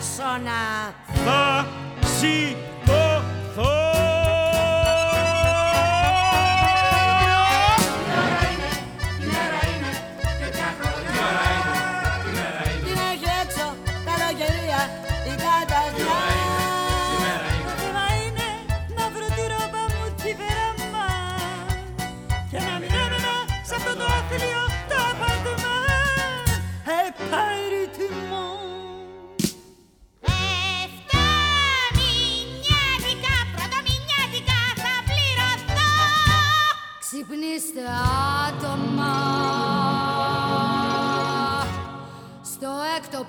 sona? Fa, si, είμαστε άτομα στο έκτο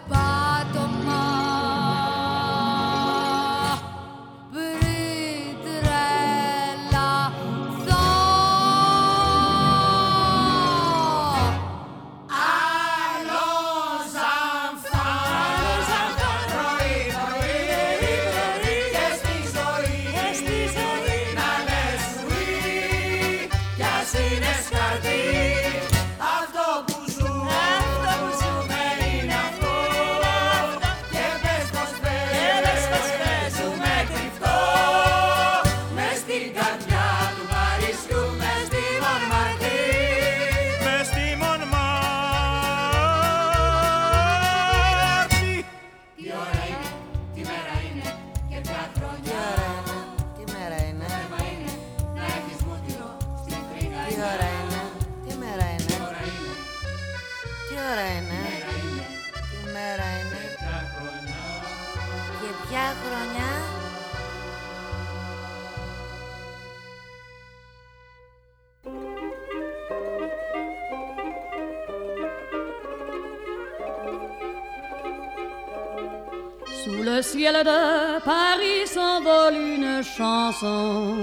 chanson.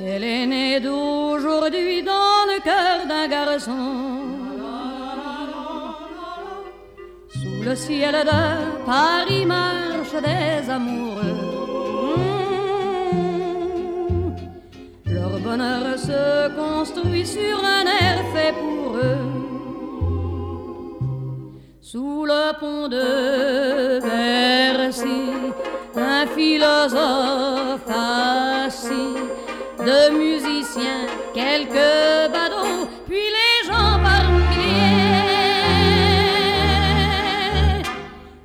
Elle est née d'aujourd'hui dans le cœur d'un garçon. Sous le ciel de Paris marchent des amoureux. Leur bonheur se construit sur un air fait pour eux. Sous le pont de Bercy, philosophe assis, deux musiciens, quelques badauds, puis les gens par milliers.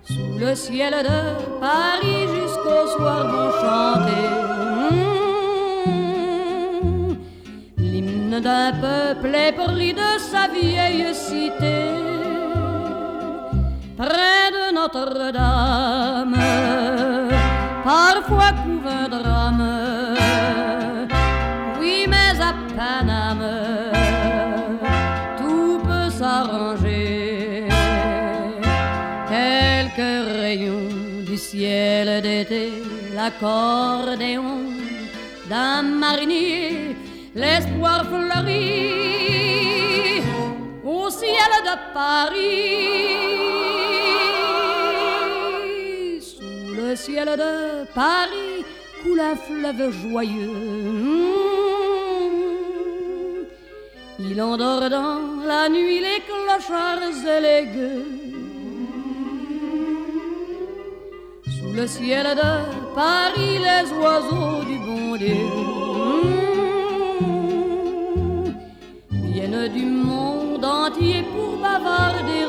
Sous le ciel de Paris jusqu'au soir vont chanter mmh, l'hymne d'un peuple épris de sa vieille cité près de Notre-Dame, parfois couve un drame. Oui, mais à Paname, tout peut s'arranger. Quelques rayons du ciel d'été, l'accordéon d'un marinier, l'espoir fleurit au ciel de Paris. Ciel de Paris coule un fleuve joyeux. Il endort dans la nuit les clochards et les gueux. Sous le ciel de Paris, les oiseaux du bon Dieu viennent du monde entier pour bavarder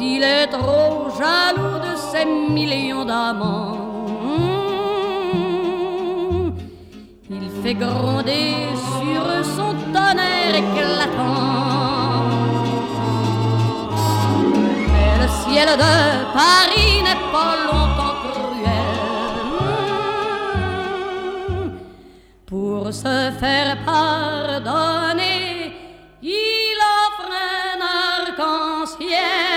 Il est trop jaloux de ses millions d'amants, il fait gronder sur son tonnerre éclatant. Mais le ciel de Paris n'est pas longtemps cruel. Pour se faire pardonner, il offre un arc-en-ciel.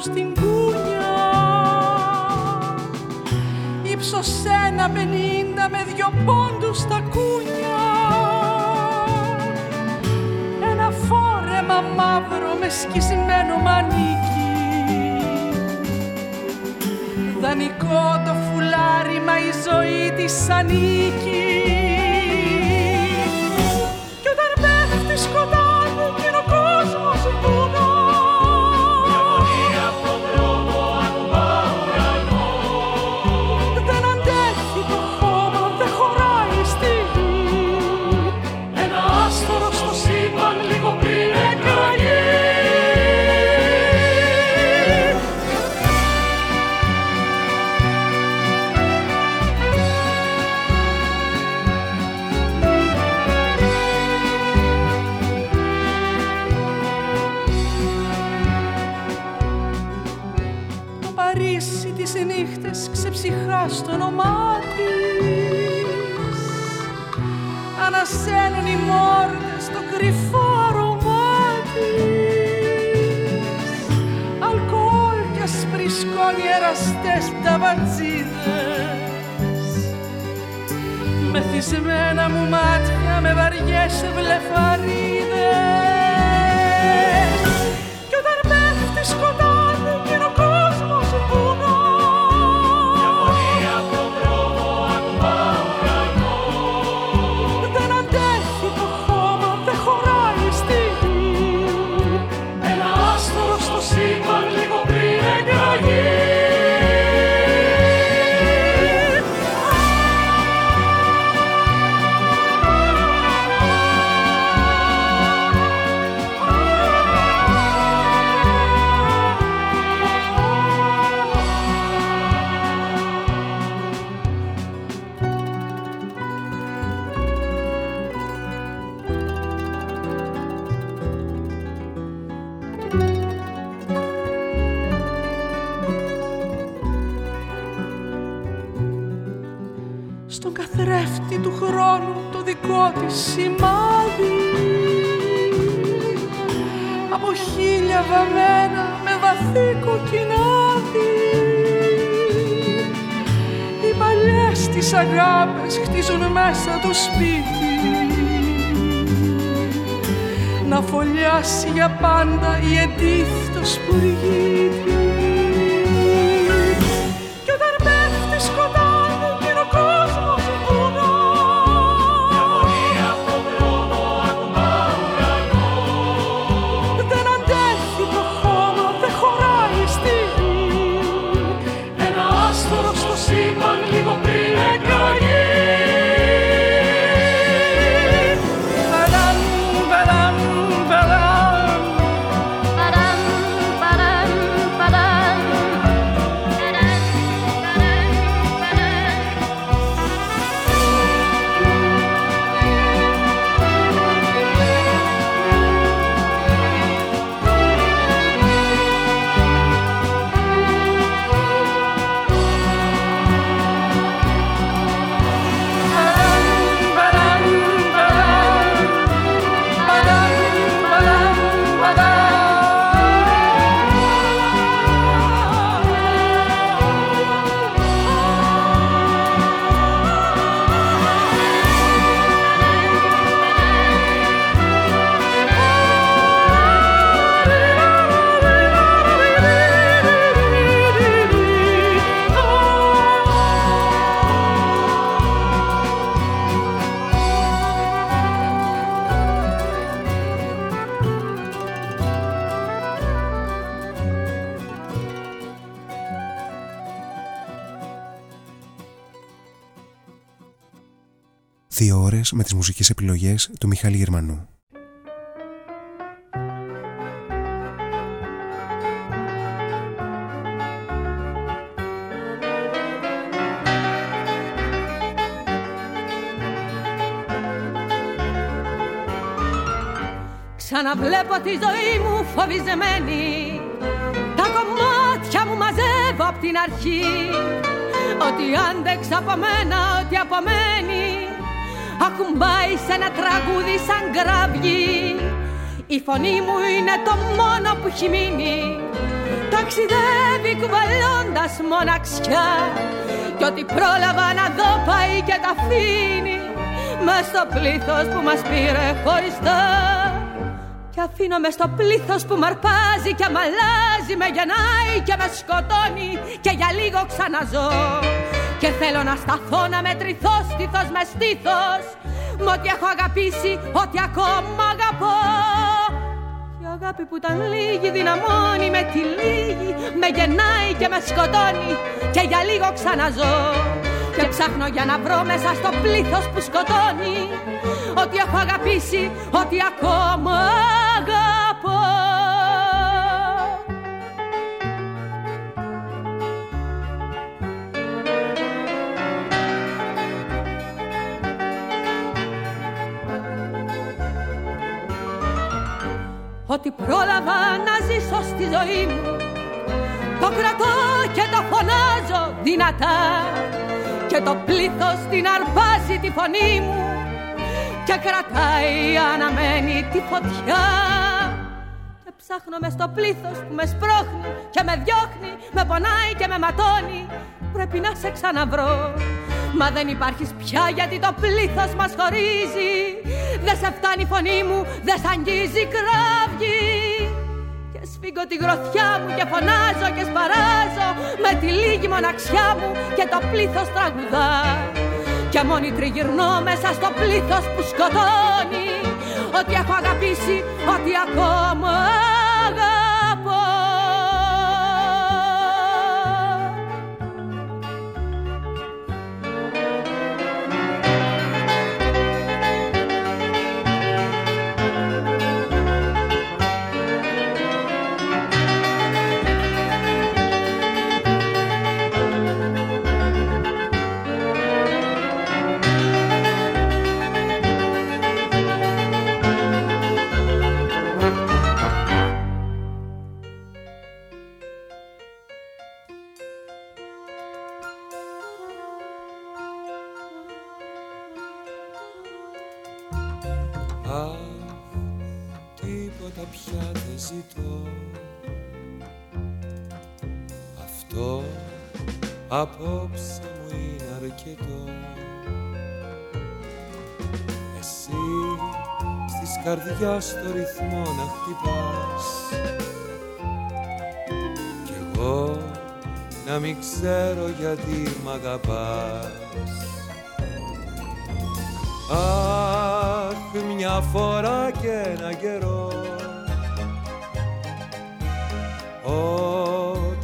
Στην κούνια Ύψος ένα πενήντα με δυο πόντους στα κούνια. Ένα φόρεμα μαύρο με σκισμένο μανίκι. Δανεικό το φουλάρι μα η ζωή της ανήκει στο όνομά της. Ανασένουν οι μόρτες στο κρυφό αρωμά της. Αλκοόλ και σπρισκώνει εραστές ταβατζίδες μεθυσμένα μου μάτια με βαριές βλεφαρίδες μέσα το σπίτι. Να φωλιάσει για πάντα η ετήθος που με τις μουσικές επιλογές του Μιχάλη Γερμανού. Ξαναβλέπω τη ζωή μου φοβισμένη Τα κομμάτια μου μαζεύω από την αρχή. Ότι άντεξα από μένα, ότι απομένει ακουμπάει σε ένα τραγούδι σαν γραβγή η φωνή μου είναι το μόνο που έχει μείνει. Ταξιδεύει κουβαλώντας μοναξιά. Κι ό,τι πρόλαβα να δω πάει και τα αφήνει. Μες στο πλήθος που μας πήρε χωριστά. Κι αφήνω μες στο πλήθος που μ' αρπάζει και μ' αλλάζει. Με γεννάει και με σκοτώνει και για λίγο ξαναζώ και θέλω να σταθώ να μετρηθώ στήθος με στήθος Μ' ό,τι έχω αγαπήσει, ό,τι ακόμα αγαπώ. Η αγάπη που ήταν λίγη δυναμώνει με τη λίγη Με γεννάει και με σκοτώνει και για λίγο ξαναζώ. Και ψάχνω για να βρω μέσα στο πλήθος που σκοτώνει Ό,τι έχω αγαπήσει, ό,τι ακόμα αγαπώ Ό,τι πρόλαβα να ζήσω στη ζωή μου. Το κρατώ και το φωνάζω δυνατά. Και το πλήθος την αρπάζει τη φωνή μου. Και κρατάει αναμένη τη φωτιά. και ψάχνω με στο πλήθος που με σπρώχνει και με διώχνει με πονάει και με ματώνει. Πρέπει να σε ξαναβρω Μα δεν υπάρχεις πια γιατί το πλήθος μας χωρίζει. Δεν σε φτάνει η φωνή μου, δεν σ' αγγίζει κραυγή. Και σφίγγω τη γροθιά μου και φωνάζω και σπαράζω Με τη λίγη μοναξιά μου και το πλήθος τραγουδά. Και μόνη τριγυρνώ μέσα στο πλήθος που σκοτώνει. Ότι έχω αγαπήσει, ότι ακόμα απόψε μου είναι αρκετό. Εσύ στις καρδιάς στο ρυθμό να χτυπάς. Κι εγώ να μην ξέρω γιατί μ' αγαπάς. Αχ, μια φορά και ένα καιρό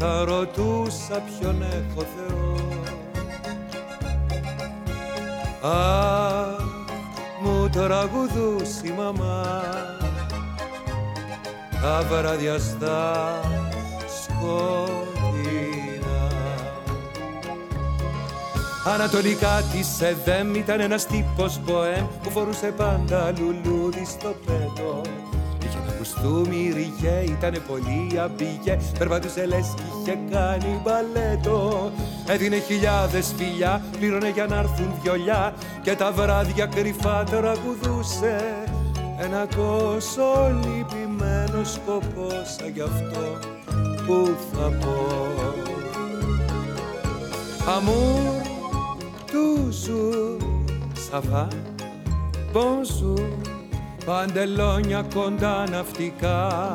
Όταν ρωτούσα ποιον έχω Θεό. Αχ, μου τραγουδούσε η μαμά. Τα βράδια στα σκοτεινά. Ανατολικά της ΕΔΕΜ ήταν ένας τύπος μποέμ που φορούσε πάντα λουλούδι στο πέτο κουστούμι ριγέ, ήτανε πολύ αμπίγε Περπατούσε λες κι είχε κάνει μπαλέτο. Έδινε χιλιάδες φιλιά, πλήρωνε για να έρθουν βιολιά. Και τα βράδια κρυφά τραγουδούσε. Ένα τόσο λυπημένο σκοπό σαν γι' αυτό που θα πω. Αμούρ του σου, σαβά, bonjour Παντελόνια κοντά ναυτικά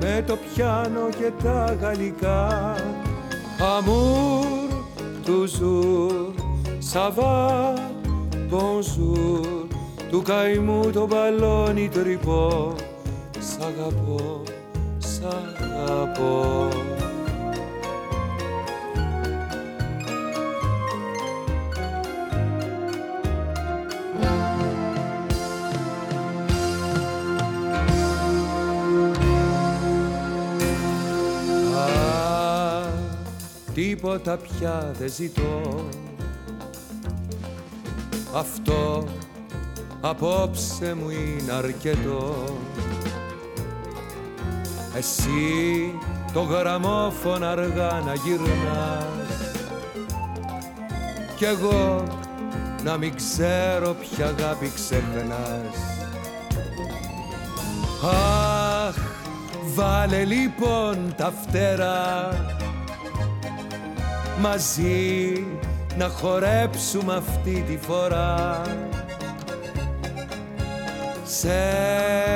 με το πιάνο και τα γαλλικά. Αμούρ του ζουρ, σαβά, bonjour. Του καημού το μπαλόνι τρυπώ. Σ' αγαπώ, σ' αγαπώ τίποτα πια δεν ζητώ. Αυτό απόψε μου είναι αρκετό. Εσύ το γραμμόφωνο αργά να γυρνάς. Κι εγώ να μην ξέρω ποια αγάπη ξεχνάς. Αχ, βάλε λοιπόν τα φτερά μαζί να χορέψουμε αυτή τη φορά. Σε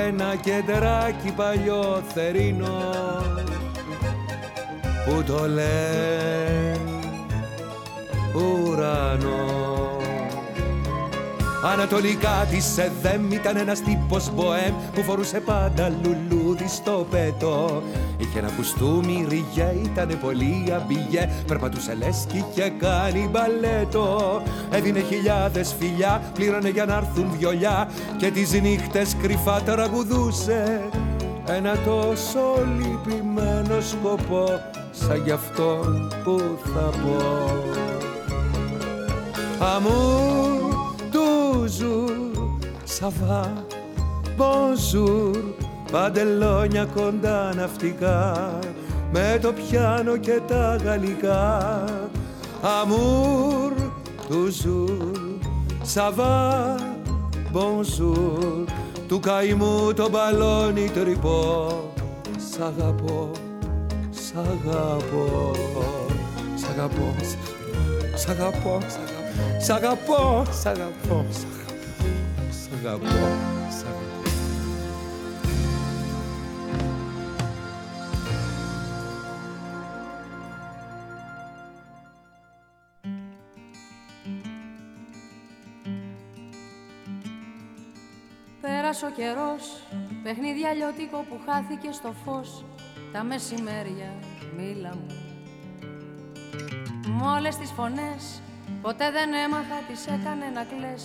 ένα κεντράκι παλιό θερίνο που το λένε ουρανό Ανατολικά της ΕΔΕΜ ήταν ένας τύπος μποέμ που φορούσε πάντα λουλούδι στο πέτο. Είχε ένα κουστούμι ριγέ, ήταν πολύ αμπιγέ. Περπατούσε λες κι είχε κάνει μπαλέτο. Έδινε χιλιάδες φιλιά, πλήρωνε για να έρθουν βιολιά. Και τις νύχτες κρυφά τραγουδούσε. Ένα τόσο λυπημένο σκοπό, σαν γι' αυτό που θα πω. Αμού bonjour, ça va, bonjour Παντελόνια κοντά ναυτικά. Με το πιάνο και τα γαλλικά. Αμούρ toujours, ça va, bonjour, του καημού το μπαλόνι τρυπώ, σ' αγαπώ, σ' αγαπώ, σ' αγαπώ, σ' αγαπώ, σ' αγαπώ, σ' αγαπώ, σ' αγαπώ. Πέρασε ο καιρός, παιχνίδι αλλιώτικο που χάθηκε στο φως Τα μεσημέρια, μίλα μου Μ' όλες τις φωνές, ποτέ δεν έμαθα τις έκανε να κλαις.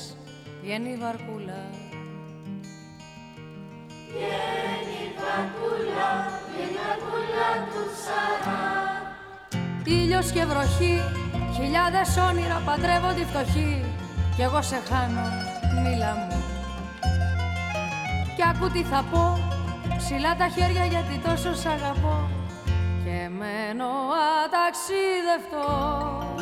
Βγαίνει η βαρκούλα. Βγαίνει η βαρκούλα, βγαίνει η βαρκούλα του Σαρά Ήλιος και βροχή, χιλιάδες όνειρα παντρεύονται φτωχοί Κι εγώ σε χάνω, μίλα μου. Κι άκου τι θα πω Ψηλά τα χέρια γιατί τόσο σ' αγαπώ. Και μένω αταξίδευτος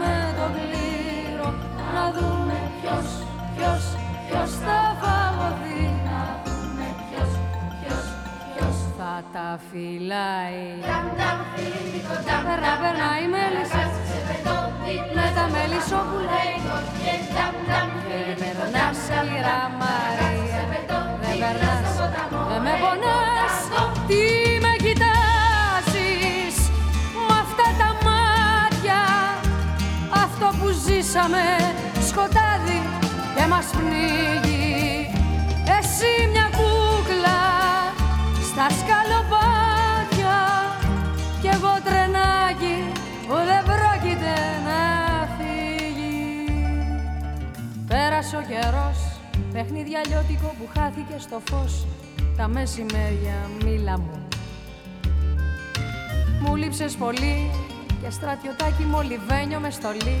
με το κλήρο Να δούμε ποιος, ποιος, ποιος θα φαγωθεί Να δούμε ποιος, ποιος, ποιος θα τα φυλάει. Περνά, περνάει η μέλισσα με τα μελισσόπουλα Δεν περνάς σκληρά Μαρία Δεν περνάς, ζήσαμε σκοτάδι και μας πνίγει. Εσύ μια κούκλα στα σκαλοπάτια Κι εγώ τρενάκι που δεν πρόκειται να φύγει. Πέρασε ο καιρός, παιχνίδι αλλιώτικο που χάθηκε στο φως Τα μεσημέρια μίλα μου. Μου λείψες πολύ και στρατιωτάκι μολυβένιο μες στολή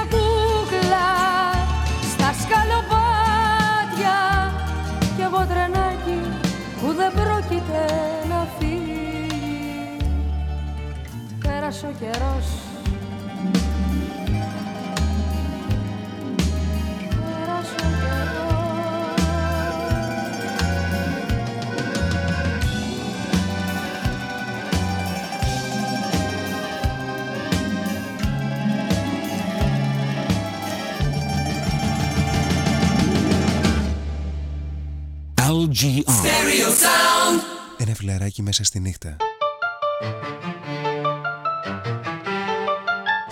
Πέρασε ο καιρός. Ένα φιλαράκι μέσα στη νύχτα.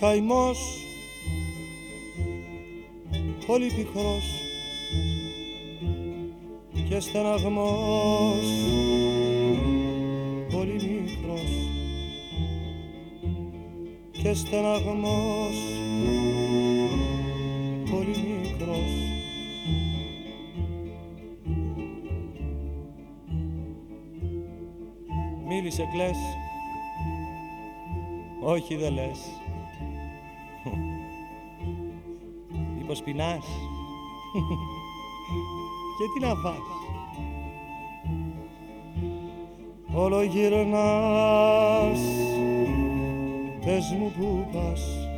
Καημός πολύ πικρός και στεναγμός. Πολύ μικρός και στεναγμός. Πολύ μικρός Μίλησε κλαις, όχι δεν λες. Πως πεινάς; Και τι να φας; Όλο γυρνάς. Πες μου που πας.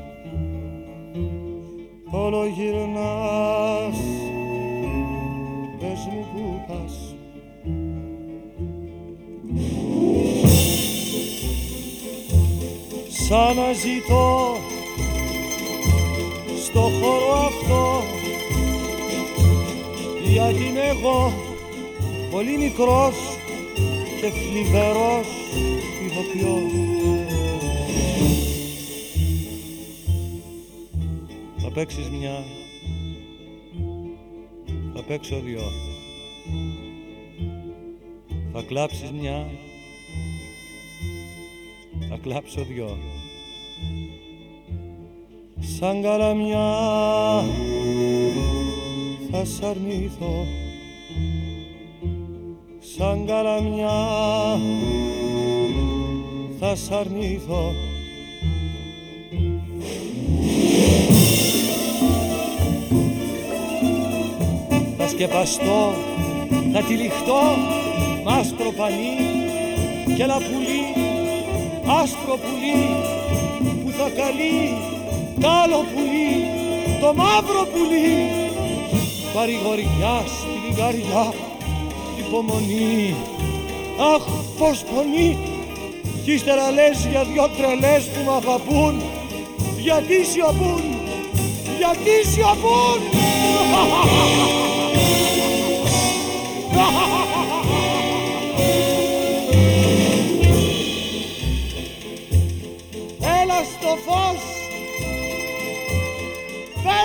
Όλο γυρνάς Σαν να ζητώ στο χώρο αυτό γιατί είμαι εγώ πολύ μικρός και θλιβερός ηθοποιός. Θα παίξεις μια, θα παίξω δυο. Θα κλάψεις μια, θα κλάψω δυο σαν καλαμιά θα σ' αρνηθώ. Σαν καλαμιά θα σ' αρνηθώ. Θα σκεπαστώ, θα τυλιχτώ μ' άσπρο πανί και ένα πουλί, άσπρο πουλί που θα καλεί τ' άλλο πουλί, το μαύρο πουλί. Παρηγοριά στη λιγαριά υπομονή. Αχ πως πονεί. Κι ύστερα λες για δυο τρελές που μ' αγαπούν. Γιατί σιωπούν γιατί σιωπούν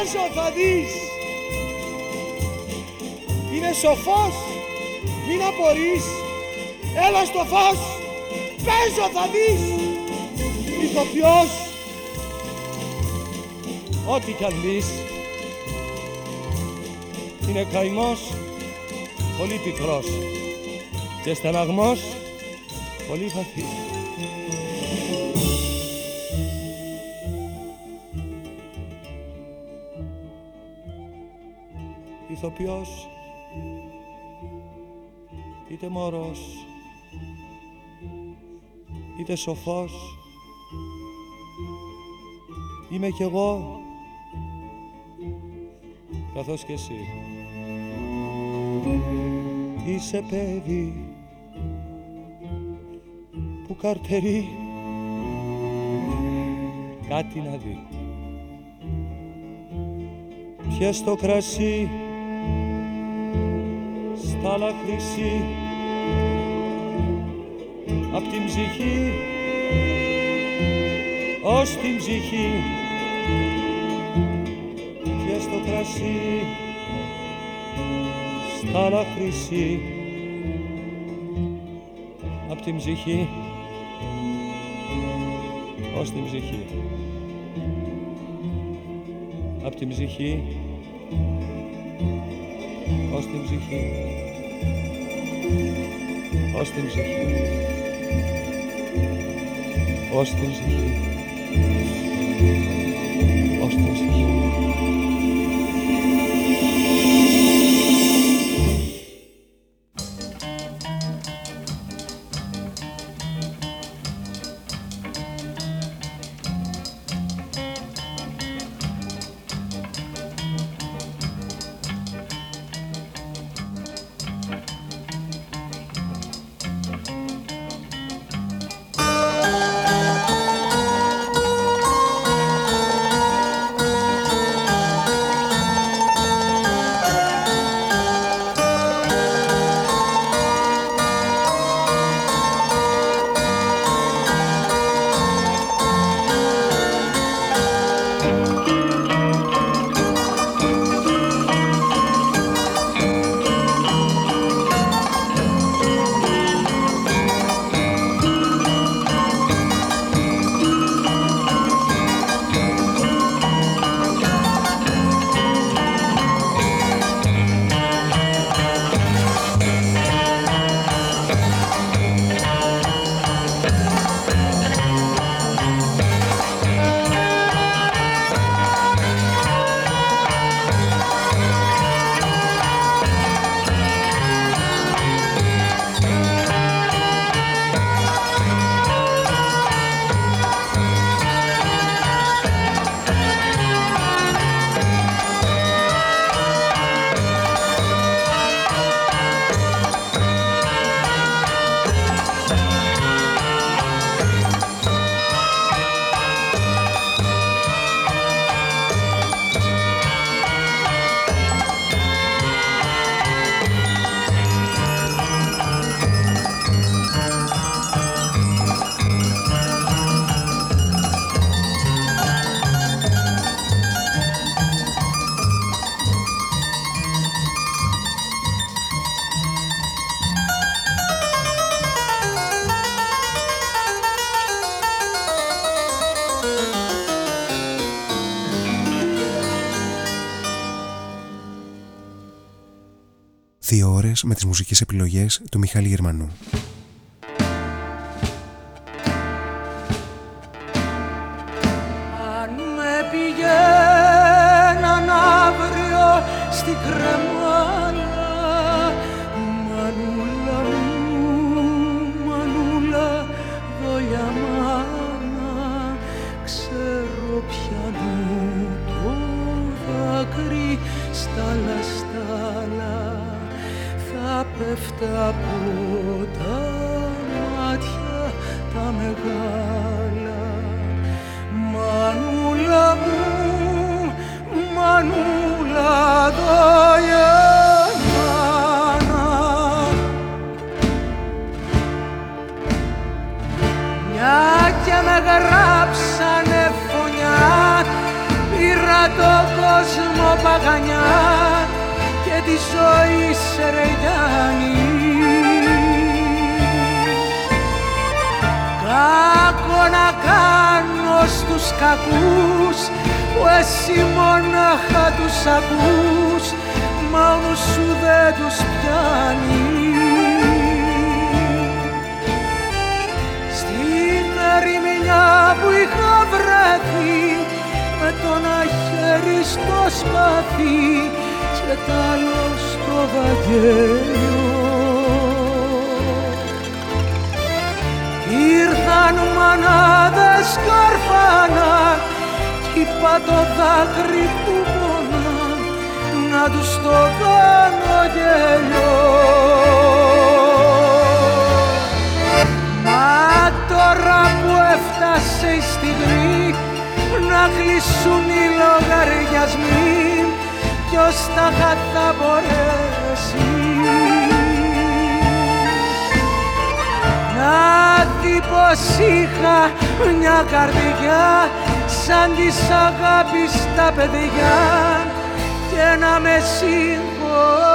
Παίζω θα δεις Είναι σοφός Μην απορείς. Έλα στο φως Παίζω θα δεις Ηθοποιός. Ό,τι κι αν δεις. Είναι καημός Πολύ πικρός. Και στεναγμός Πολύ βαθύς ηθοποιός είτε μωρός είτε σοφός. Είμαι κι εγώ καθώς και εσύ. Είσαι παιδί που καρτερεί κάτι να δει. Πιες το κρασί στα χρυσή απ' την ψυχή ως την ψυχή. Και στο κρασί στα χρυσή απ' την ψυχή ως την ψυχή. Απ' την ψυχή ως την ψυχή ως την ψυχή ως την ψυχή ως την ψυχή Δύο ώρες με τις μουσικές επιλογές του Μιχάλη Γερμανού. Αν με πηγαίναν αύριο στην κρεμάλα Μανούλα μου, μανούλα, δόλια μάνα Ξέρω πιανού το δάκρυ στα λαστάλα Θα πέφτα από τα μάτια τα μεγάλα. Μανούλα μου, μανούλα δόλια μάνα. Μια και με γράψανε φωνιά Πήρα το κόσμο παγανιά. και τη ζωή σε Κάκο να κάνω στους κακούς που εσύ μονάχα τους ακούς μα ο νους σου δεν τους πιάνει. Στην ερημινιά που είχα βρεθεί με το ένα χέρι στο σπαθί και τ' άλλο στο βαγγέλιο Ήρθαν μανάδες καρφάνα κι είπα το δάκρυ που πονά να τους το κάνω γέλιο. Μα τώρα που έφτασε η στιγμή να κλείσουν οι λογαριασμοί ποιος τα θα μπορέσει. Να δει πως είχα μια καρδιά σαν της αγάπης τα παιδιά και να με συγχωρέσει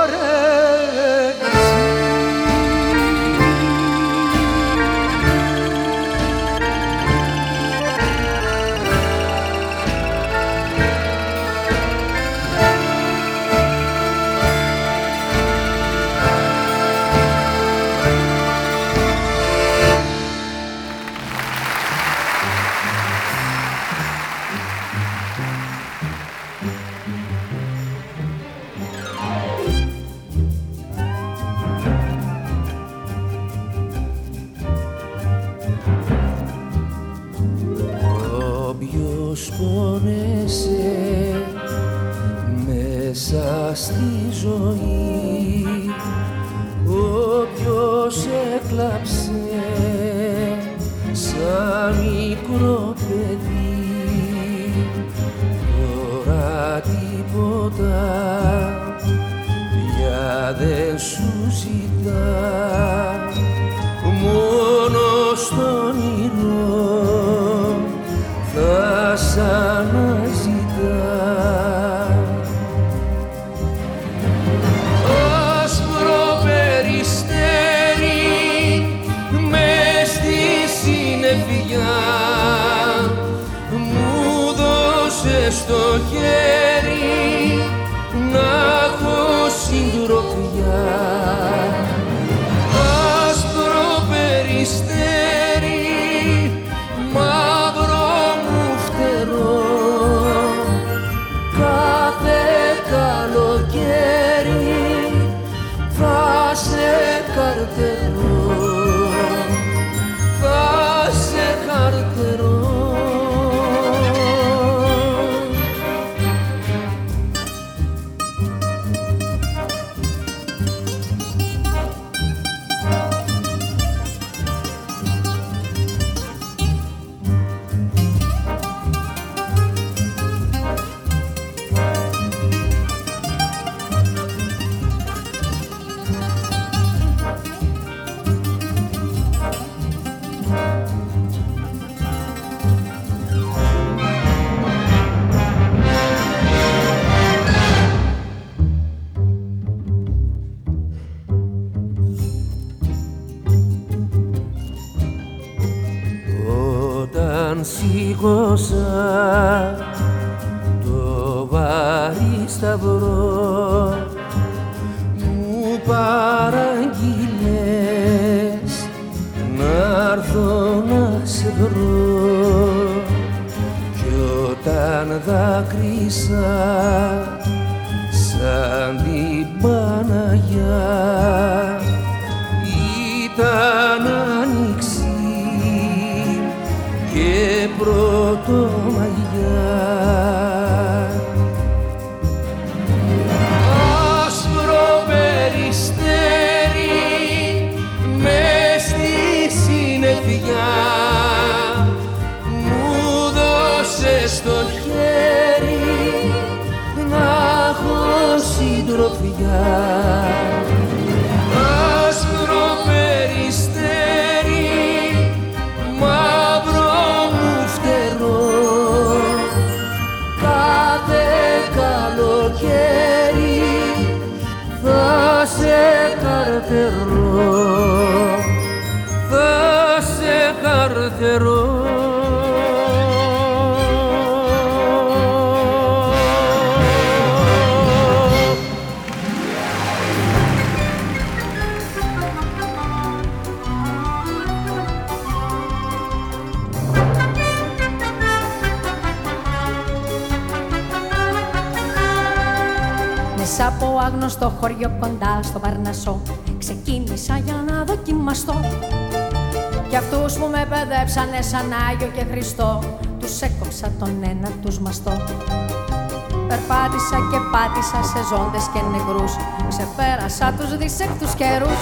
ζώντες και νεκρούς. Ξεπέρασα τους δυσέκτους καιρούς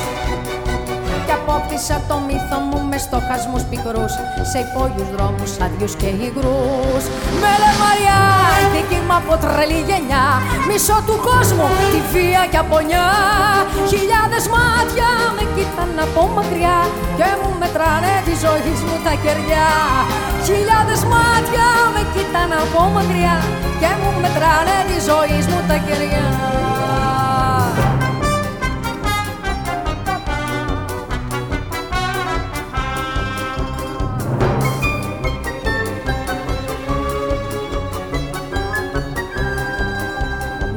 και απόκτησα το μύθο μου με στοχασμούς πικρούς. Σε υπόγειους δρόμους άδειους και υγρούς. Με λεμαριά, δική μου από τρελή γενιά. Μισό του κόσμου, τη βία και απονιά χιλιάδες μάτια με κοίταν από μακριά και μου μετράνε τη ζωή μου τα κεριά. Χιλιάδες μάτια με κοίταν από μακριά και μου μετράνε τη ζωή μου τα κεριά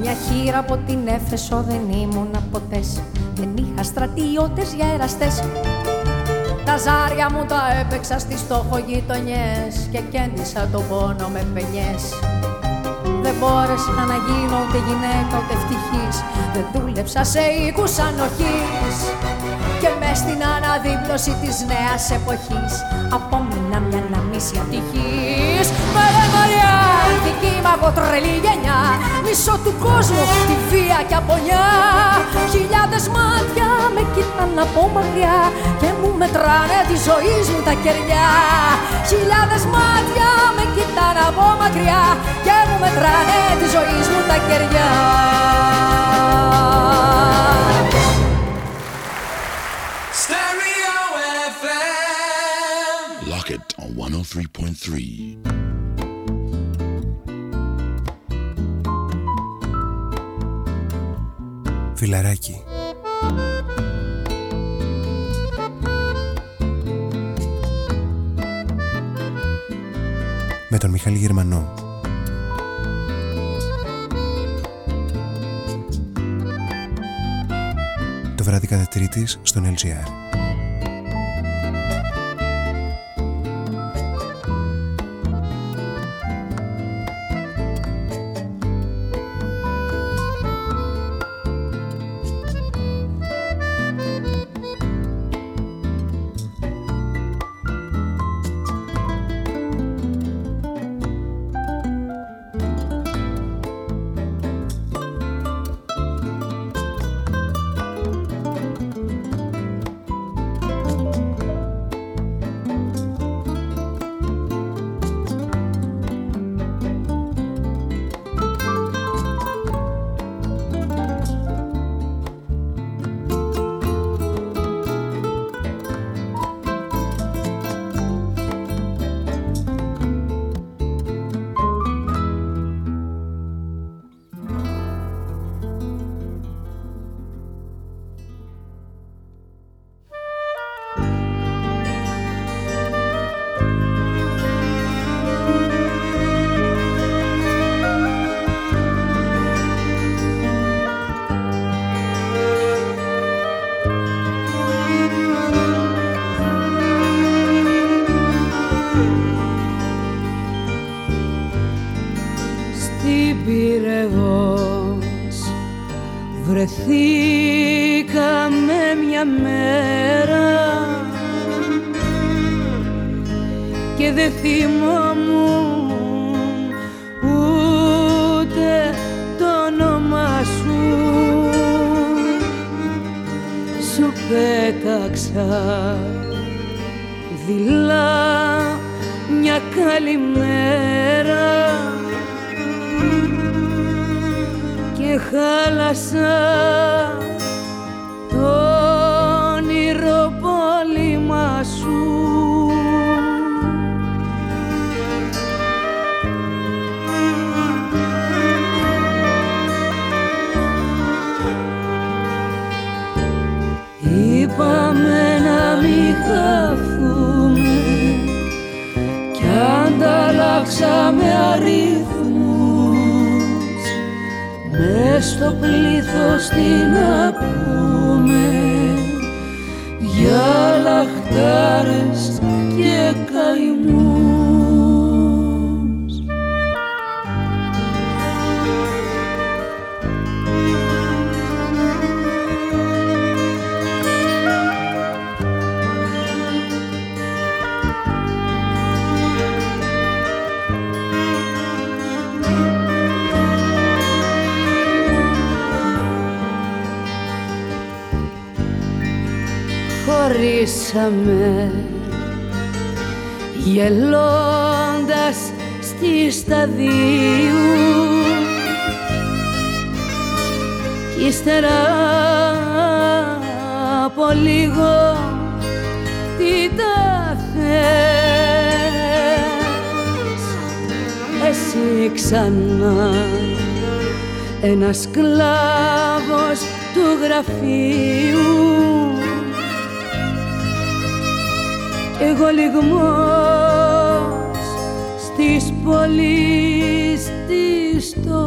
Μια χείρα από την Έφεσο δεν ήμουν ποτές. Δεν είχα στρατιώτες για εραστές. Τα ζάρια μου τα έπαιξα στις στόχο γειτονιές και κέντησα τον πόνο με πενιές. Δεν μπόρεσα να γίνω ούτε γυναίκα ούτε ευτυχής. Δεν δούλεψα σε οίκους ανοχής. Και μες στην αναδίπλωση της νέας εποχής Απόμεινα μια αναμίση ατυχής Με Μαριά, δική μου από τρελή γενιά Μισό του κόσμου, τη βία και απονιά. Χιλιάδες μάτια με κοίταν από μακριά Και μου μετράνε τη ζωή μου τα κεριά. Χιλιάδες μάτια με κοίταν από μακριά Και μου μετράνε τη ζωή μου τα κεριά Stereo FM. Lock it on 103.3. Φιλαράκι. Με τον Μιχάλη Γερμανό. Βράδυ κατά τρίτης στον LGR. Είπαμε να μην χαθούμε. Κι ανταλλάξαμε αριθμούς. Μες στο πλήθος τι να πούμε. Για λαχτάρες και καημούς χωρίσαμε γελώντας στη σταδίου. Κι ύστερα από λίγο τι τα θες. Εσύ ξανά ένας σκλάβος του γραφείου εγώ λιγμός στις πόλεις τις στοές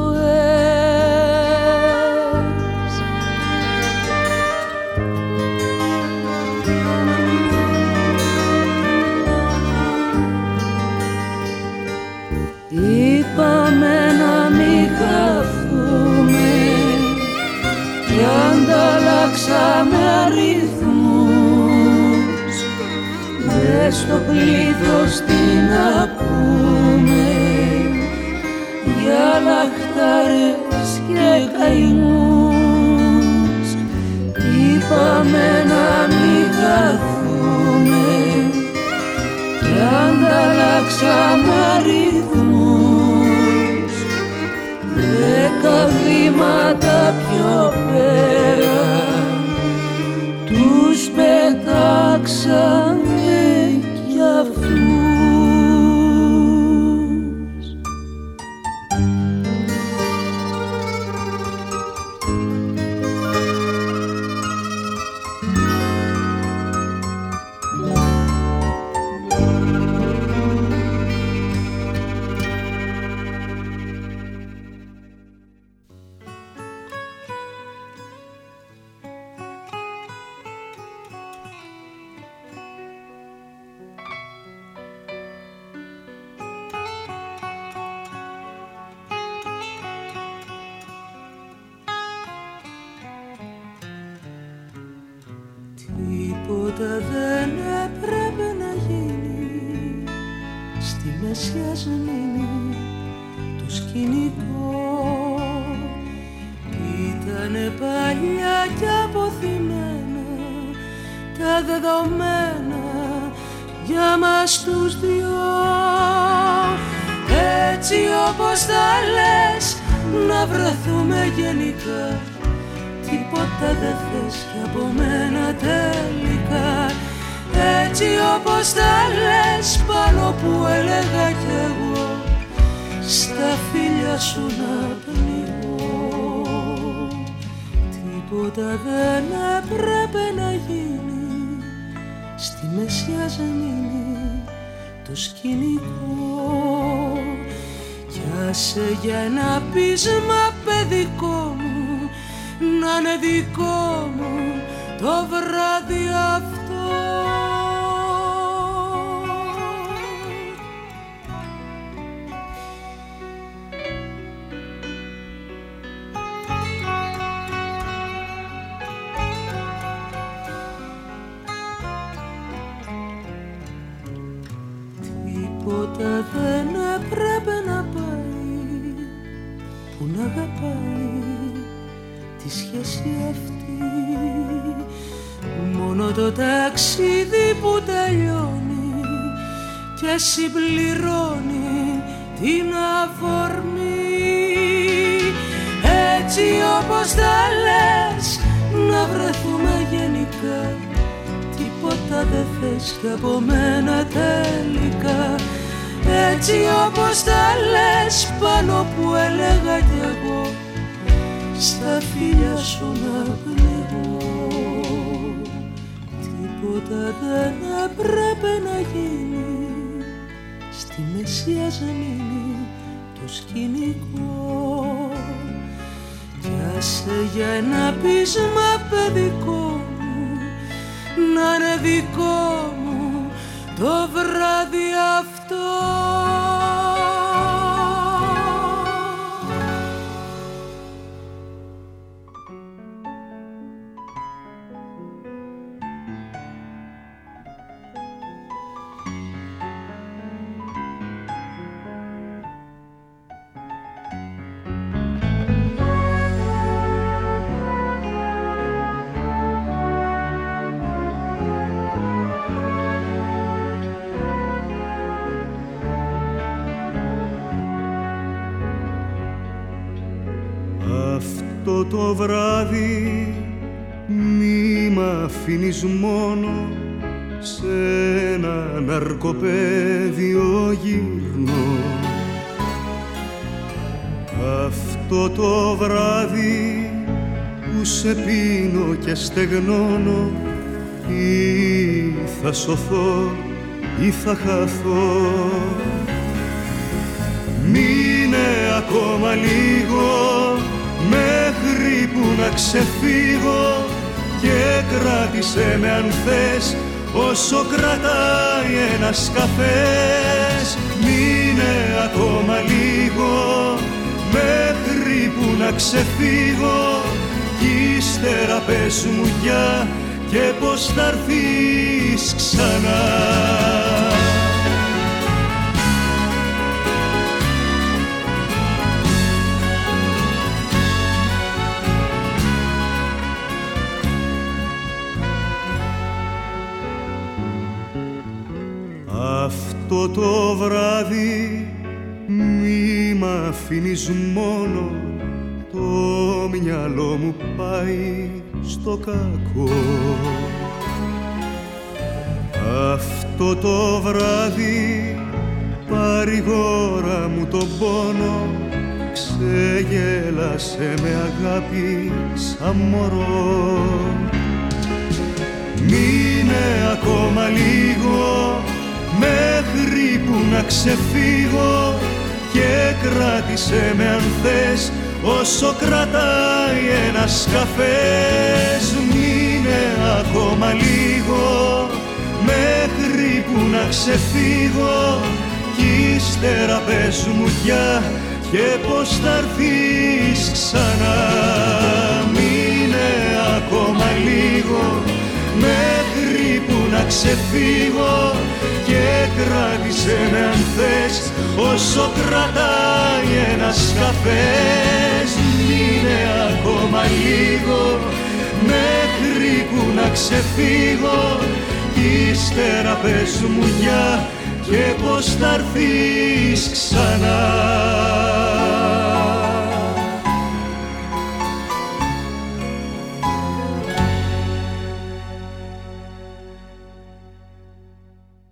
Είπαμε να μην χαθούμε κι ανταλλάξαμε αριθμούς στο πλήθος τι να πούμε. Για λαχτάρες και καημούς είπαμε να μην χαθούμε. Κι ανταλλάξαμε αριθμούς δέκα βήματα πιο πέρα τους πετάξαμε έτσι όπως τα λες πάνω που έλεγα κι εγώ στα φίλια σου να πνιγώ. Τίποτα δεν έπρεπε να γίνει στη μεσιά ζεμίνη το σκηνικό. Κι άσε για ένα πείσμα παιδικό μου να είναι δικό μου το βράδυ αυτό συμπληρώνει την αφορμή. Έτσι όπως τα λες να βρεθούμε γενικά. Τίποτα δεν θες και από μένα τελικά. Έτσι όπως τα λες πάνω που έλεγα κι εγώ στα φίλια σου να πνιγώ τίποτα δεν έπρεπε να γίνει στη μεσία ζεμίνη το σκηνικό. Κι άσε για ένα πείσμα παιδικό μου να είναι δικό μου το βράδυ αυτό μ' αφήνεις μόνο σε ένα ναρκοπέδιο γύρνω αυτό το βράδυ που σε πίνω και στεγνώνω ή θα σωθώ ή θα χαθώ. Μείνε ακόμα λίγο μέχρι που να ξεφύγω και κράτησε με αν θες όσο κρατάει ένας καφές. Μείνε ακόμα λίγο μέχρι που να ξεφύγω. Κι ύστερα πες μου για και πως θα ξανά Αυτό το βράδυ μη μ' αφήνεις μόνο. Το μυαλό μου πάει στο κακό. Αυτό το βράδυ παρηγόρα μου τον πόνο. Ξεγέλασε με αγάπη σαν μωρό. Μείνε ακόμα λίγο μέχρι που να ξεφύγω και κράτησε με αν θες όσο κρατάει ένας καφές μείνε ακόμα λίγο. Μέχρι που να ξεφύγω κι ύστερα πες μου πια και πως θα ξανά. Μείνε ακόμα λίγο. Μέχρι που να ξεφύγω και κράτησε με αν θες όσο κρατάει ένας καφές. Μείνε ακόμα λίγο μέχρι που να ξεφύγω. Ύστερα πες μου για και πως θα ξανά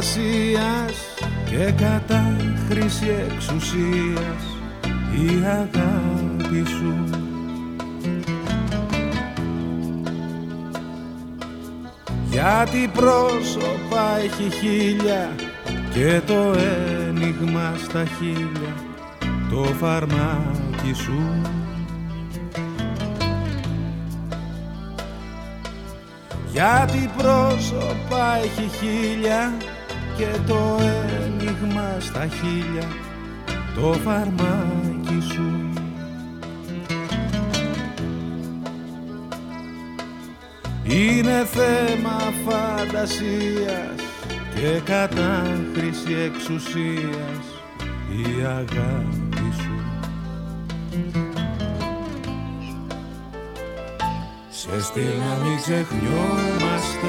Φαντασίας και χρήση εξουσίας η αγάπη σου. Γιατί πρόσωπα έχει χίλια και το ένιγμα στα χίλια το φαρμάκι σου. Γιατί πρόσωπα έχει χίλια και το ένιγμα στα χίλια το φαρμάκι σου. Είναι θέμα φαντασίας και κατάχρηση εξουσίας η αγάπη σου. Σε στυλ να μην ξεχνιόμαστε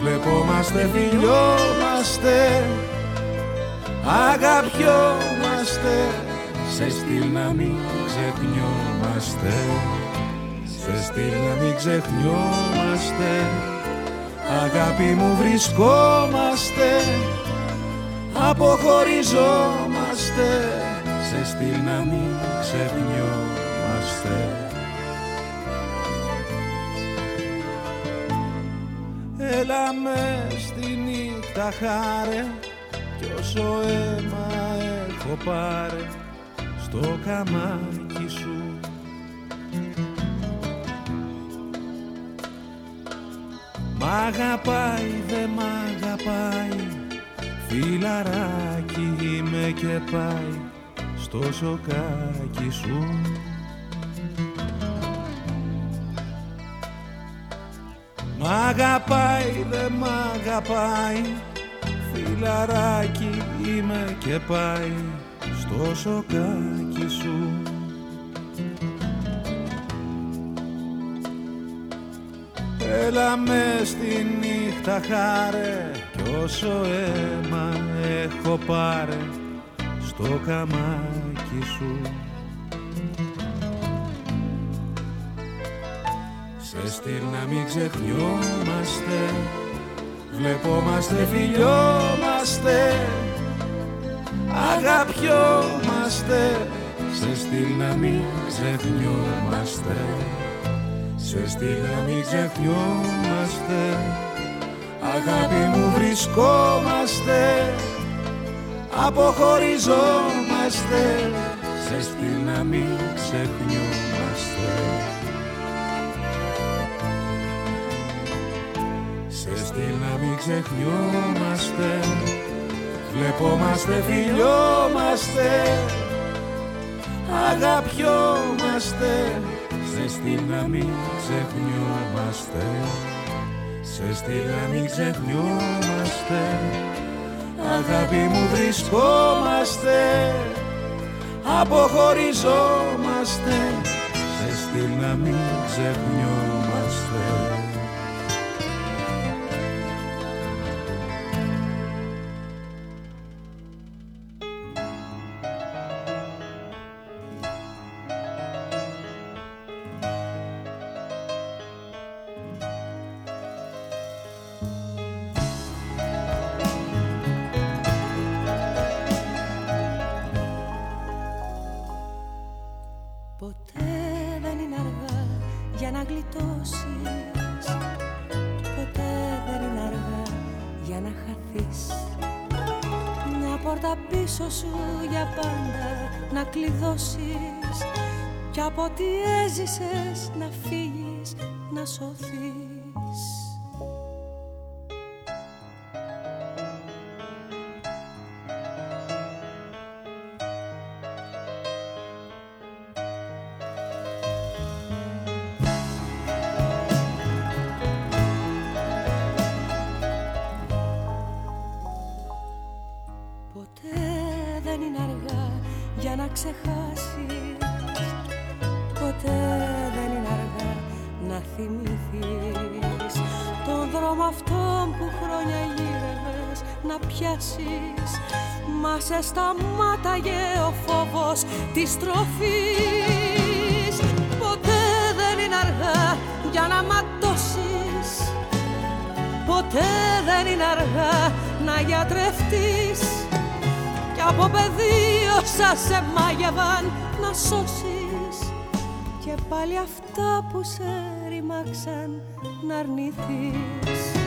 Βλεπόμαστε, φιλιόμαστε Αγαπιόμαστε Σε στυλ να μην ξεχνιόμαστε Σε στυλ να μην ξεχνιόμαστε. Αγάπη μου βρισκόμαστε Αποχωριζόμαστε Σε στυλ να μην ξεχνιόμαστε Έλα με στη νύχτα χάρε κι όσο αίμα έχω πάρε στο καμάκι σου. Μ' αγαπάει δε μ' αγαπάει Φιλαράκι είμαι και πάει στο σοκάκι σου Μ' αγαπάει, δε μ' αγαπάει. Φιλαράκι είμαι και πάει στο σοκάκι σου. Έλα με στη νύχτα χάρε κι όσο αίμα έχω πάρε στο καμάκι σου Σε στυλ να μην ξεχνιόμαστε. Βλεπόμαστε, φιλιόμαστε. Αγαπιόμαστε. Σε στυλ να μην ξεχνιόμαστε. Σε στυλ να μην ξεχνιόμαστε. Αγάπη μου βρισκόμαστε. Αποχωριζόμαστε Σε στυλ να μην ξεχνιόμαστε ξεχνιόμαστε Βλεπόμαστε, φιλιόμαστε Αγαπιόμαστε. Σε στυλ να μην ξεχνιόμαστε Σε στυλ να μην ξεχνιόμαστε. Αγάπη μου βρισκόμαστε Αποχωριζόμαστε. Σε στυλ να μην ξεχνιόμαστε να πιάσεις Μα σε σταμάταγε ο φόβος της τροφής. Ποτέ δεν είναι αργά για να ματώσεις. Ποτέ δεν είναι αργά να γιατρευτείς. Κι από πεδίο σας σε μάγευαν να σώσεις. Και πάλι αυτά που σε ρημάξαν να αρνηθείς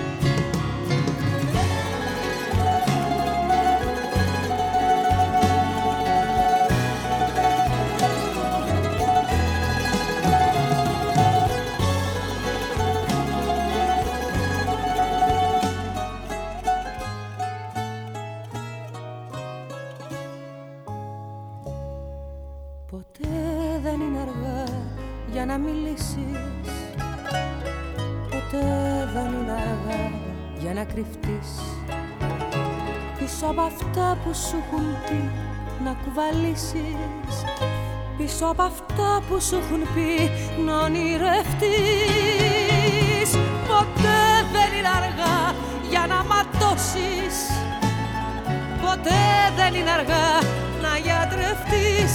κρυφτείς. Πίσω από αυτά που σου έχουν πει να κουβαλήσεις. Πίσω από αυτά που σου έχουν πει να ονειρευτείς. Ποτέ δεν είναι αργά για να ματώσεις. Ποτέ δεν είναι αργά να γιατρευτείς.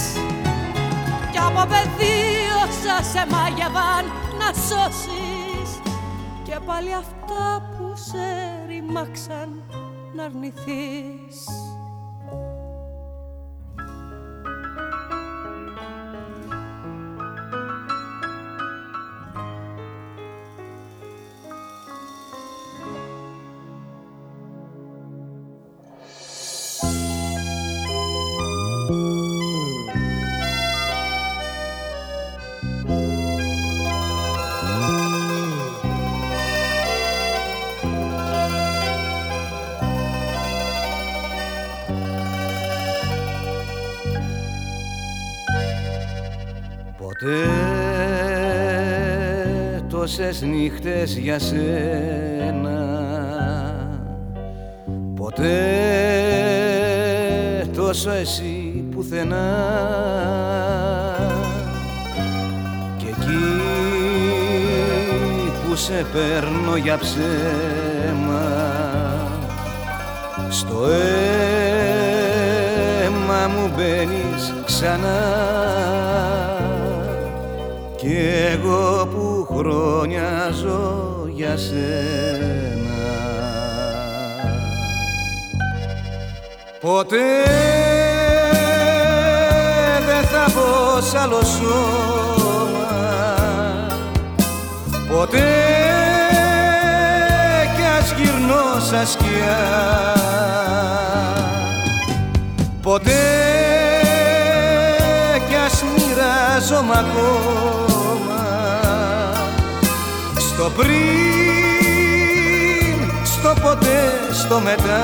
Κι από παιδί όσα σε μάγευαν να σώσεις. Και πάλι αυτά που σε ρημάξαν να αρνηθείς τόσες νύχτες για σένα. Ποτέ τόσο εσύ πουθενά. Και εκεί που σε παίρνω για ψέμα. Στο αίμα μου μπαίνεις ξανά. Κι εγώ που χρόνια ζω για σένα. Ποτέ δεν θα πω σ' άλλο σώμα. Ποτέ κι ας γυρνώ σαν σκιά Ποτέ κι ας μοιράζομαι ακόμα. στο πριν, στο ποτέ, στο μετά.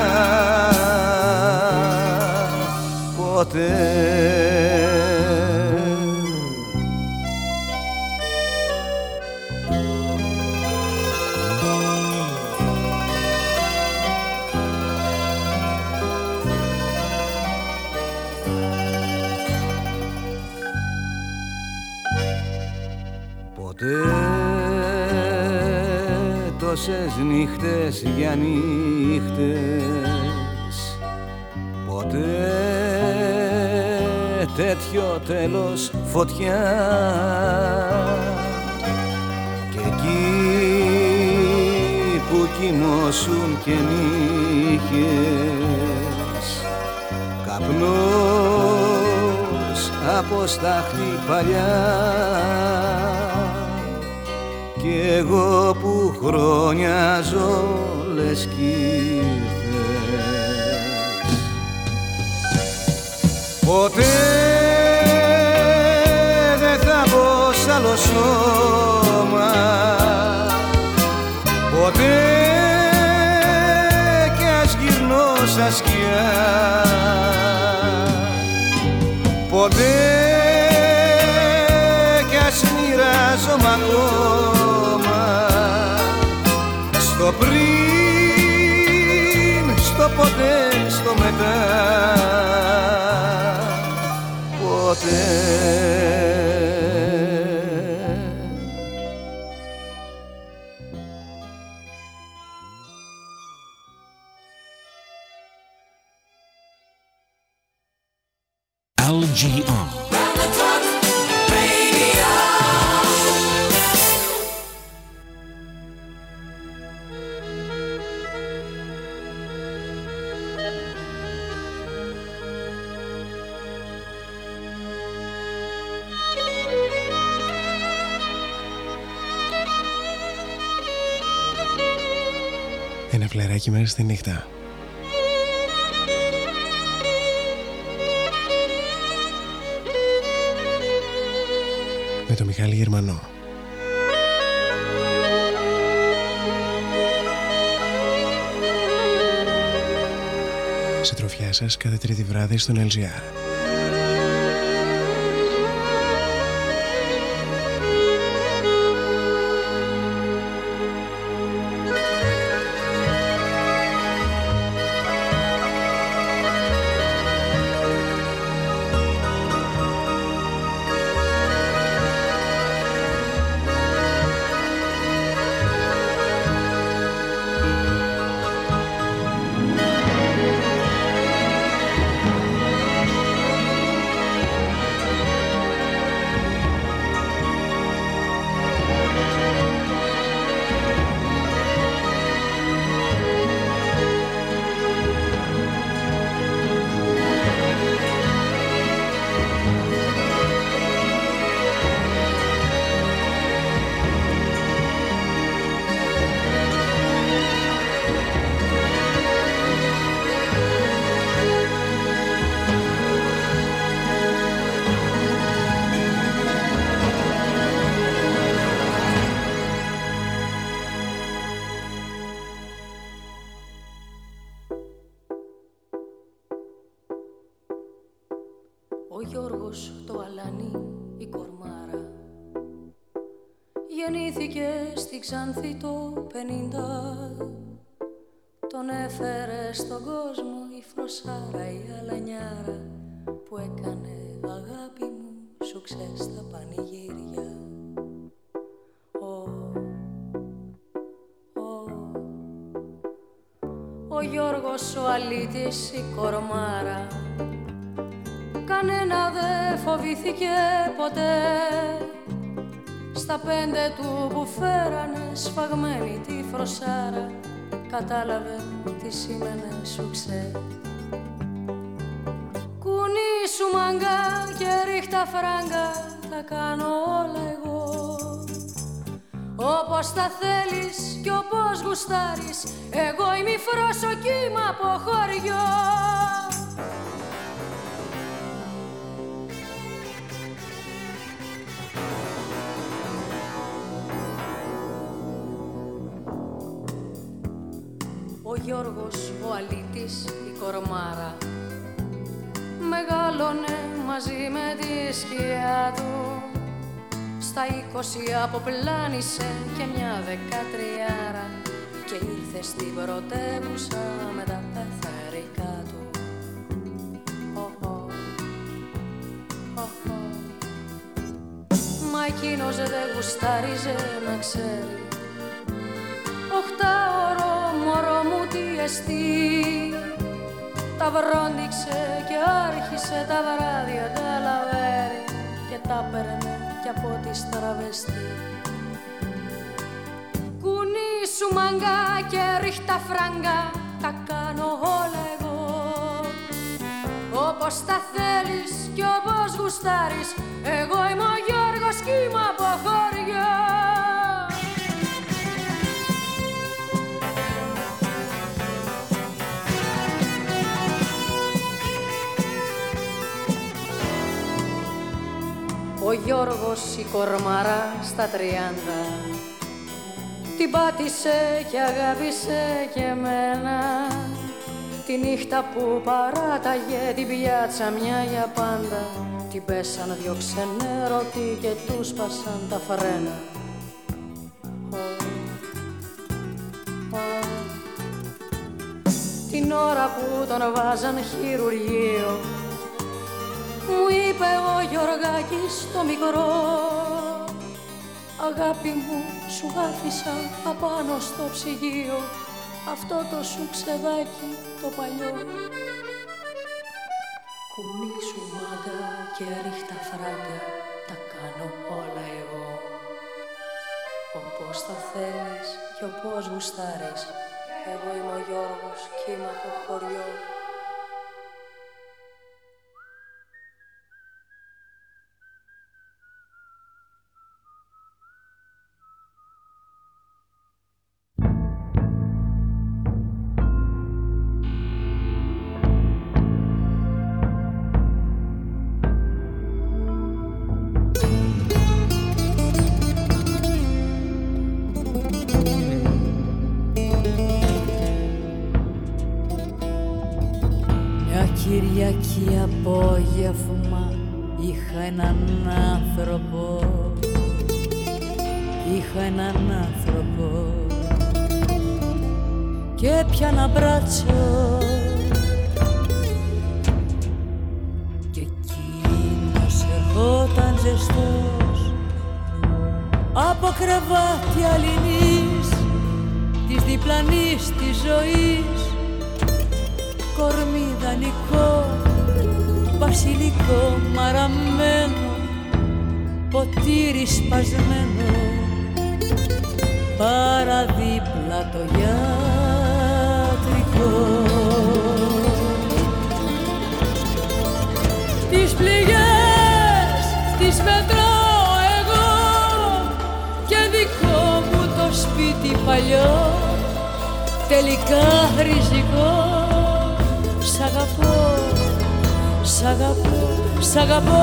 Ποτέ τόσες νύχτες για νύχτες. Ποτέ τέτοιο τέλος φωτιά. Και εκεί που κοιμώσουν και νύχες Καπνός από στάχτη παλιά κι εγώ που χρόνια ζω λες κι Ποτέ δεν θα πω σ' άλλο σώμα. Ποτέ κι ας γυρνώ σαν σκιά. Ποτέ ποτέ, φλεράκι μέσα στη νύχτα. Με το Μιχάλη Γερμανό. Συντροφιά σας κάθε τρίτη βράδυ στον LGR. Ξάνθη το 50 Τον έφερε στον κόσμο η φροσάρα η αλανιάρα Που έκανε αγάπη μου σου στα πανηγύρια ο, ο, ο Γιώργος ο αλήτης η κορμάρα. Κανένα δε φοβήθηκε ποτέ Στα πέντε του που φέρανε σφαγμένη τη φροσάρα. Κατάλαβε τι σήμαινε σου ξέ. Κουνή σου μαγκά και ρίχτα φράγκα Θα κάνω όλα εγώ. Όπως τα θέλεις κι όπως γουστάρεις Εγώ είμαι η φροσοκύμα από χωριό Στα είκοσι αποπλάνησε και μια δεκατριάρα Και ήρθε στην πρωτεύουσα με τα πεθαρικά του. Μα εκείνος δεν γουστάριζε να ξέρει. Οχτάωρο μωρό μου τι εστί. Τα βρόντιξε και άρχισε τα βράδια τα λαβέρι Και τα παίρνε κι από τη στραβεστή Κουνή σου μαγκά και ρίχτα φράγκα Τα κάνω όλα εγώ. Όπως τα θέλεις κι όπως γουστάρεις Εγώ είμαι ο Γιώργος κι είμαι από χωριό Ο Γιώργος η κορμαρά στα τριάντα. Την πάτησε και αγάπησε και εμένα. Τη νύχτα που παράταγε την πιάτσα μια για πάντα. Την πέσαν δυο ξενέρωτοι και τους σπάσαν τα φρένα. Την ώρα που τον βάζαν χειρουργείο μου είπε ο Γιωργάκης το μικρό. Αγάπη μου σου άφησα απάνω στο ψυγείο. Αυτό το σου ξεδάκι το παλιό. Κουνή σου μάγκα και ρίχτα φράγκα Τα κάνω όλα εγώ. Όπως θα θέλεις και όπως γουστάρεις Εγώ είμαι ο Γιώργος και είμαι από χωριό Κυριακή απόγευμα είχα έναν άνθρωπο. Είχα έναν άνθρωπο. Και πιανα μπράτσο και εκείνος ερχόταν ζεστός. Από κρεβάτι αλληνής της διπλανής της ζωής κορμί δανεικό βασιλικό μαραμένο ποτήρι σπασμένο παραδίπλα το γιατρικό. Τις πληγές τις μετρώ εγώ και δικό μου το σπίτι παλιό τελικά ριζικό σ' αγαπώ, σ' αγαπώ, σ' αγαπώ.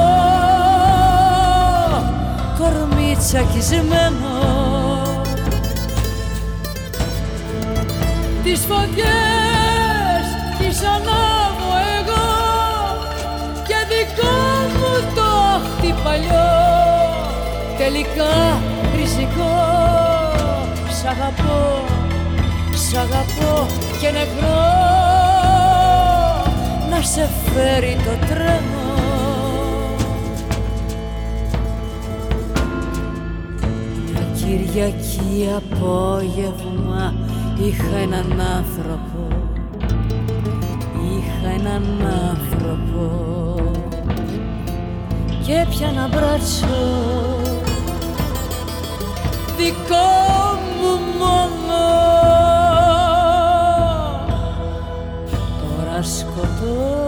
Κορμί τσακισμένο Τις φωτιές τις ανάβω εγώ και δικό μου το χτυπαλιό. Τελικά ριζικό. Σ' αγαπώ, σ' αγαπώ και νεκρό σε φέρει το τρένο. Μια Κυριακή απόγευμα είχα έναν άνθρωπο. Είχα έναν άνθρωπο. Και πιανα μπράτσο δικό μου μόνο 嗯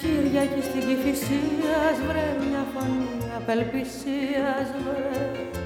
Κυριακή στην Κυφυσίας σβρε μια φωνή απελπισίας σβρε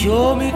Συχνά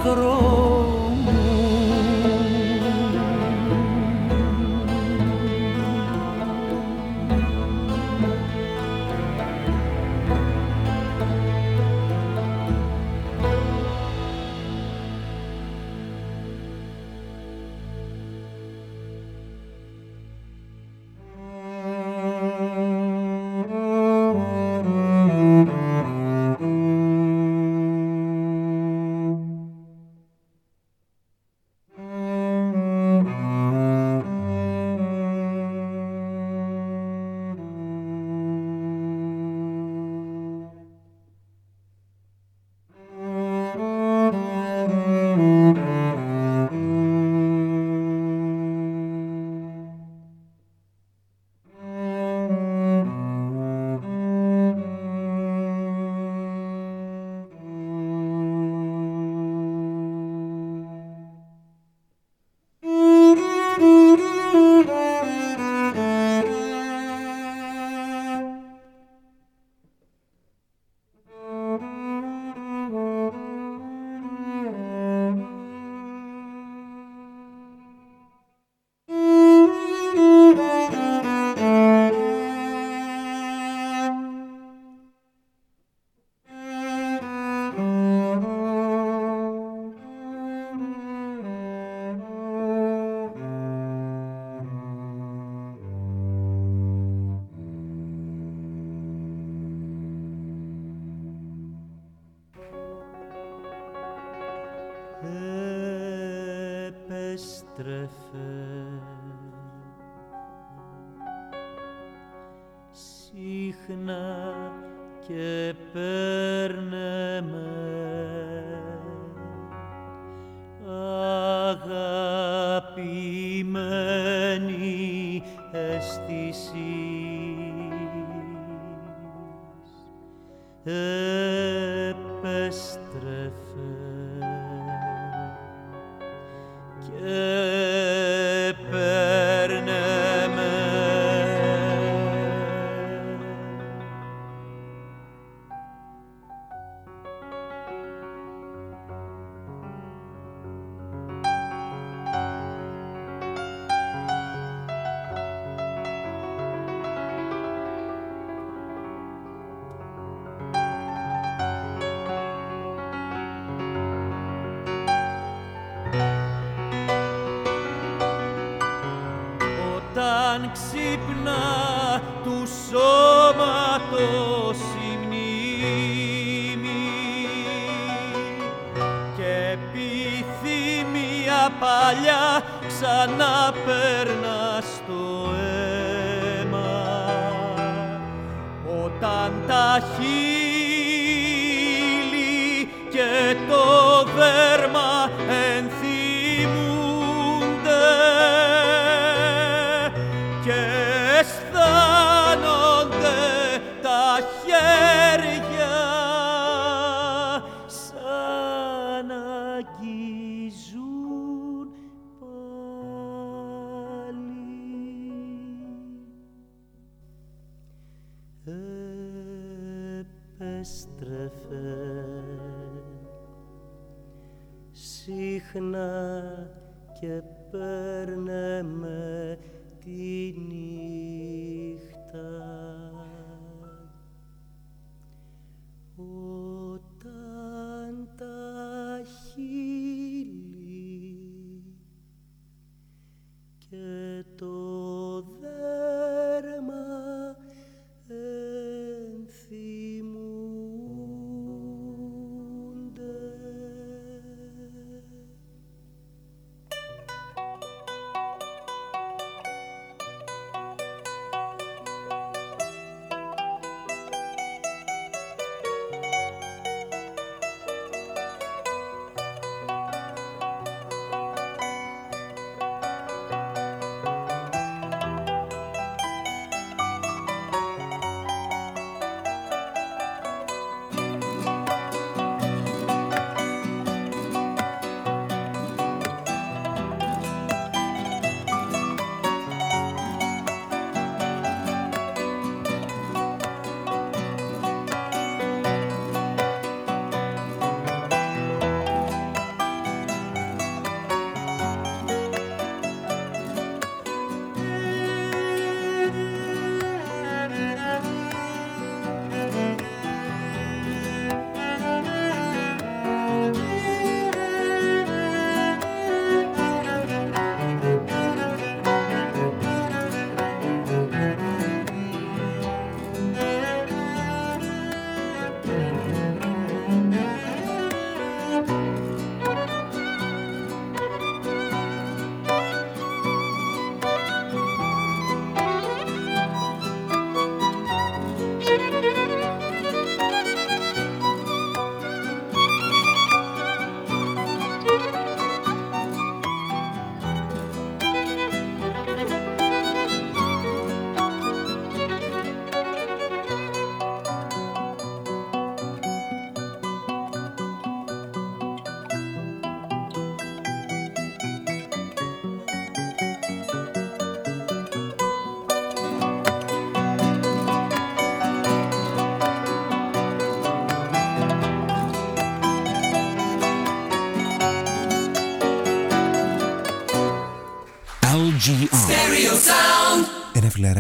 Ένα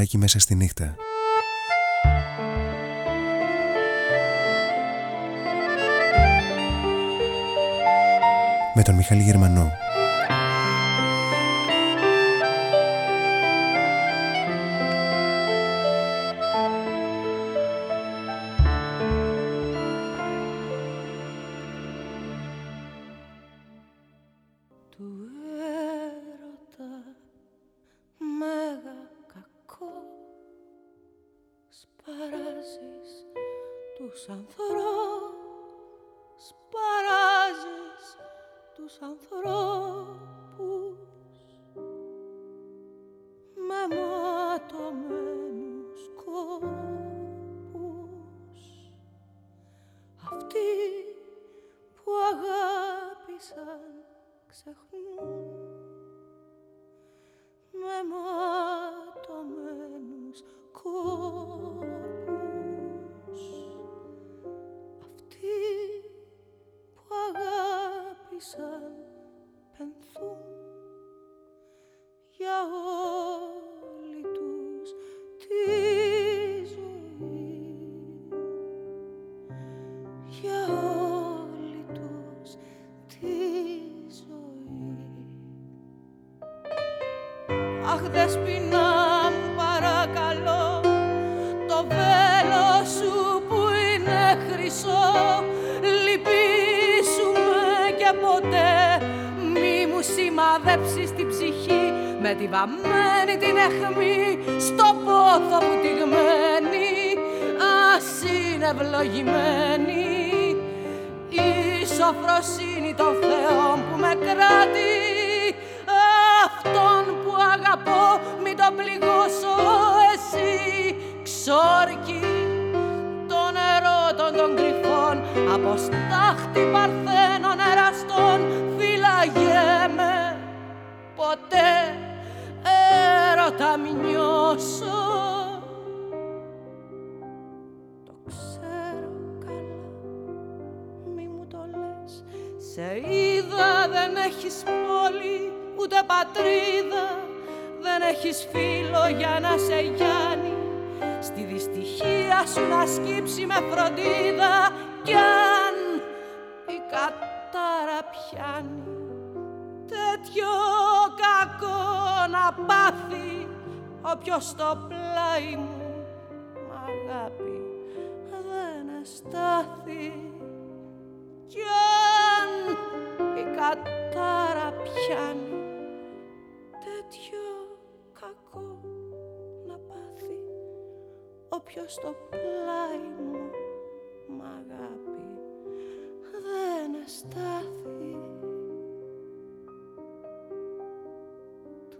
φιλαράκι μέσα στη νύχτα. Με τον Μιχάλη Γερμανό. Τους ανθρώπους με τη βαμμένη την αιχμή στο πόθο μου τυγμένη ας είναι ευλογημένη. Η σοφροσύνη των θεών που με κράτει αυτόν που αγαπώ μην τον πληγώσω εσύ. Ξόρκι των ερώτων των κρυφών από στάχτη παρθένων έχεις φίλο για να σε γιάνει. Στη δυστυχία σου να σκύψει με φροντίδα κι αν η κατάρα πιάνει. Τέτοιο κακό να πάθει όποιος στο πλάι μου μ' αγάπη δεν εστάθει κι αν η κατάρα πιάνει τέτοιο κακό να πάθει. Όποιος στο πλάι μου μ' αγάπη δεν εστάθει του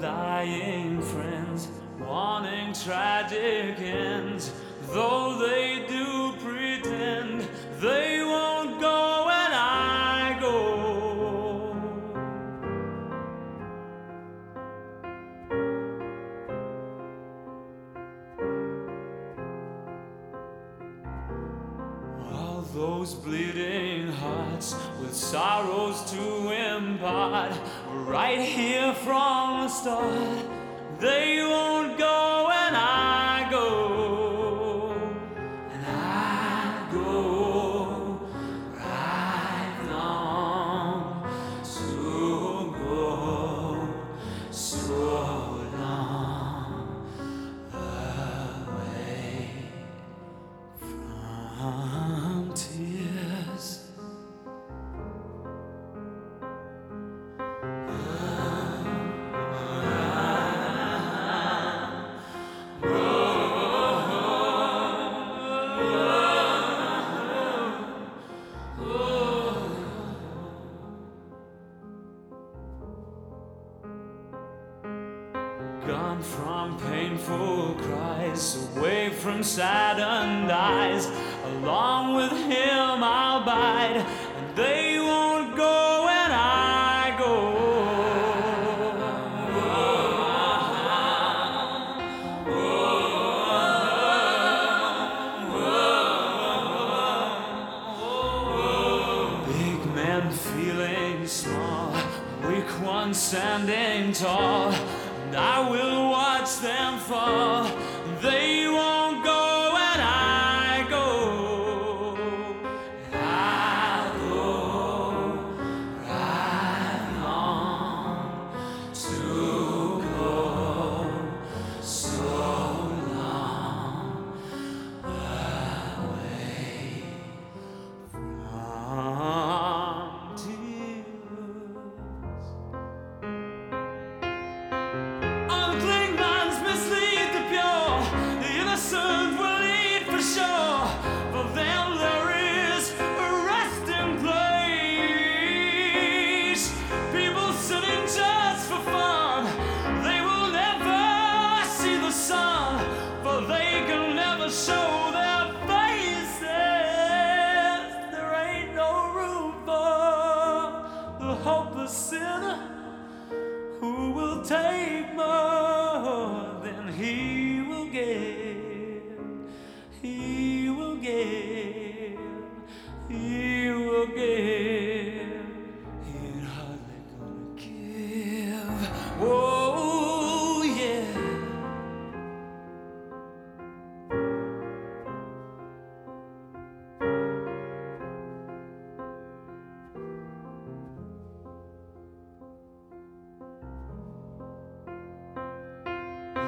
lying friends wanting tragic ends, though they do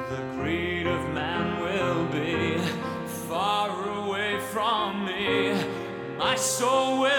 The greed of man will be far away from me. My soul will.